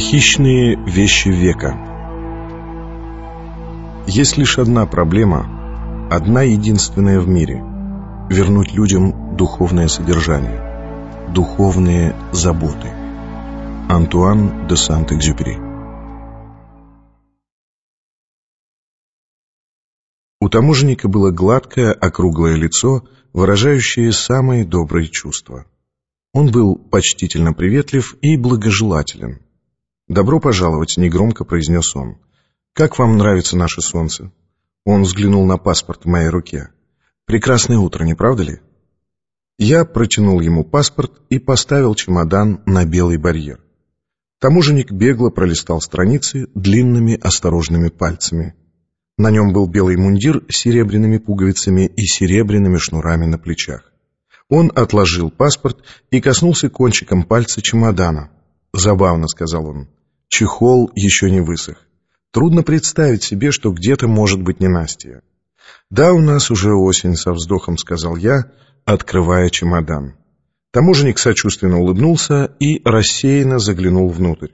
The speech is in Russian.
Хищные вещи века Есть лишь одна проблема, одна единственная в мире — вернуть людям духовное содержание, духовные заботы. Антуан де Сант-Экзюпери У таможенника было гладкое, округлое лицо, выражающее самые добрые чувства. Он был почтительно приветлив и благожелателен. «Добро пожаловать», — негромко произнес он. «Как вам нравится наше солнце?» Он взглянул на паспорт в моей руке. «Прекрасное утро, не правда ли?» Я протянул ему паспорт и поставил чемодан на белый барьер. Таможенник бегло пролистал страницы длинными осторожными пальцами. На нем был белый мундир с серебряными пуговицами и серебряными шнурами на плечах. Он отложил паспорт и коснулся кончиком пальца чемодана. «Забавно», — сказал он. Чехол еще не высох. Трудно представить себе, что где-то может быть ненастье. «Да, у нас уже осень», — со вздохом сказал я, открывая чемодан. Таможенник сочувственно улыбнулся и рассеянно заглянул внутрь.